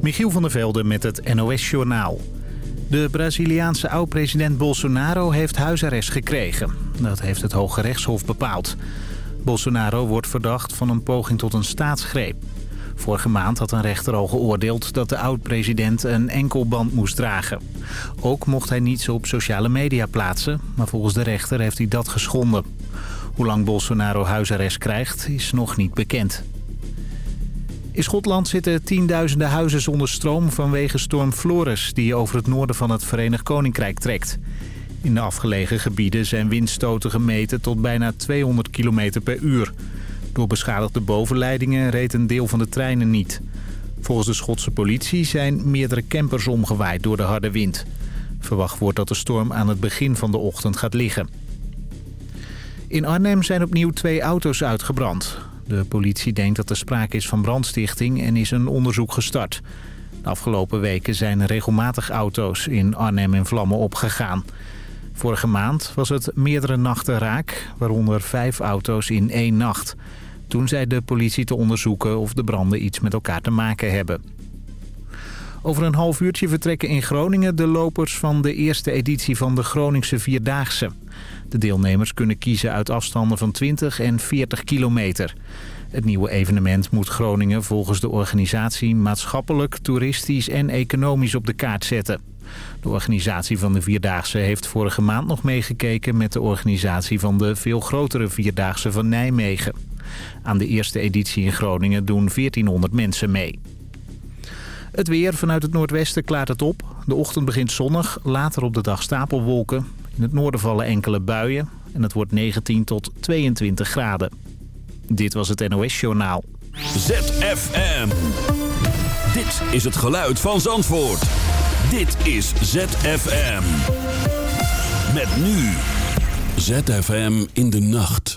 Michiel van der Velde met het NOS-journaal. De Braziliaanse oud-president Bolsonaro heeft huisarrest gekregen. Dat heeft het Hoge Rechtshof bepaald. Bolsonaro wordt verdacht van een poging tot een staatsgreep. Vorige maand had een rechter al geoordeeld dat de oud-president een enkelband moest dragen. Ook mocht hij niets op sociale media plaatsen, maar volgens de rechter heeft hij dat geschonden. Hoe lang Bolsonaro huisarrest krijgt is nog niet bekend. In Schotland zitten tienduizenden huizen zonder stroom vanwege storm Flores... die over het noorden van het Verenigd Koninkrijk trekt. In de afgelegen gebieden zijn windstoten gemeten tot bijna 200 km per uur. Door beschadigde bovenleidingen reed een deel van de treinen niet. Volgens de Schotse politie zijn meerdere campers omgewaaid door de harde wind. Verwacht wordt dat de storm aan het begin van de ochtend gaat liggen. In Arnhem zijn opnieuw twee auto's uitgebrand. De politie denkt dat er sprake is van brandstichting en is een onderzoek gestart. De afgelopen weken zijn regelmatig auto's in Arnhem in vlammen opgegaan. Vorige maand was het meerdere nachten raak, waaronder vijf auto's in één nacht. Toen zei de politie te onderzoeken of de branden iets met elkaar te maken hebben. Over een half uurtje vertrekken in Groningen de lopers van de eerste editie van de Groningse Vierdaagse. De deelnemers kunnen kiezen uit afstanden van 20 en 40 kilometer. Het nieuwe evenement moet Groningen volgens de organisatie maatschappelijk, toeristisch en economisch op de kaart zetten. De organisatie van de Vierdaagse heeft vorige maand nog meegekeken met de organisatie van de veel grotere Vierdaagse van Nijmegen. Aan de eerste editie in Groningen doen 1400 mensen mee. Het weer vanuit het noordwesten klaart het op. De ochtend begint zonnig, later op de dag stapelwolken. In het noorden vallen enkele buien en het wordt 19 tot 22 graden. Dit was het NOS Journaal. ZFM. Dit is het geluid van Zandvoort. Dit is ZFM. Met nu. ZFM in de nacht.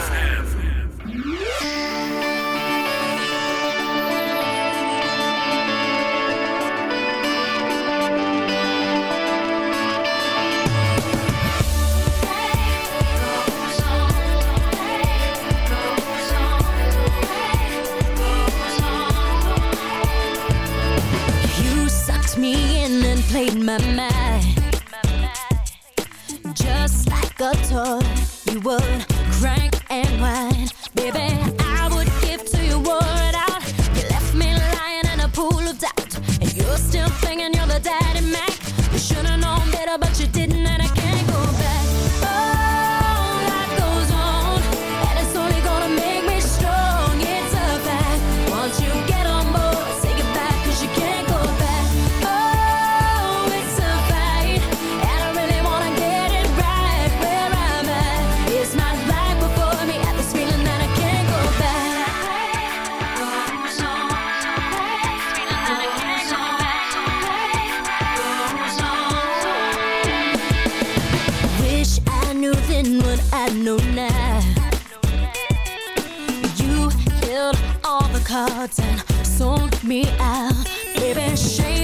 Like cards and sold me out. Baby, shame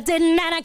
better, I didn't, I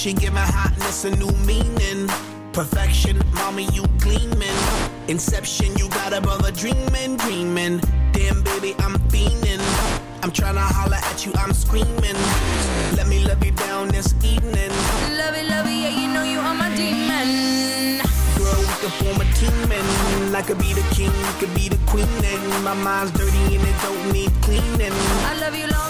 She give my hotness a new meaning. Perfection, mommy, you gleaming. Inception, you got a brother dreaming, dreaming. Damn, baby, I'm fiending. I'm tryna holler at you, I'm screaming. Let me love you down this evening. Love it, love it, yeah, you know you are my demon. Girl, we can form a team and I could be the king, you could be the queen. And my mind's dirty and it don't need cleaning. I love you long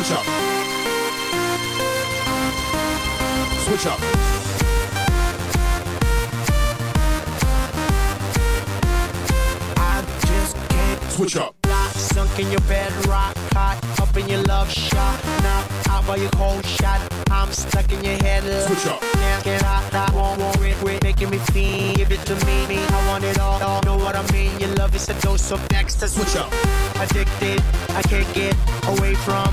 Switch up. Switch up. I just can't Switch up. Lock, sunk in your bed, rock hot, up in your love shot, knock out by your cold shot. I'm stuck in your head. Switch up. Can't get out, I won't worry, quit making me feel. Give it to me, me, I want it all. all. Know what I mean? Your love is a dose of next. Switch up. Addicted, I can't get away from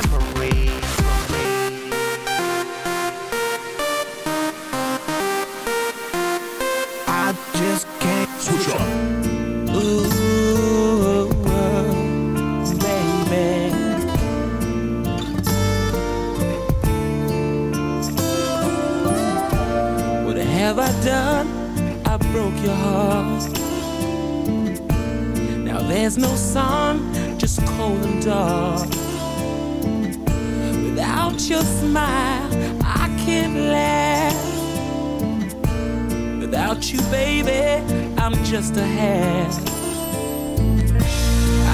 You, baby, I'm just a half.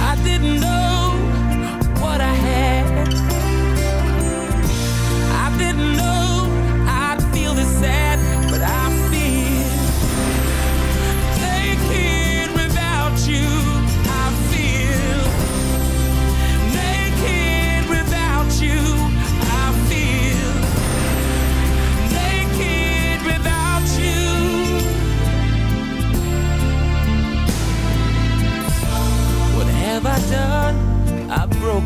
I didn't know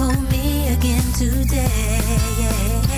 Old me again today. My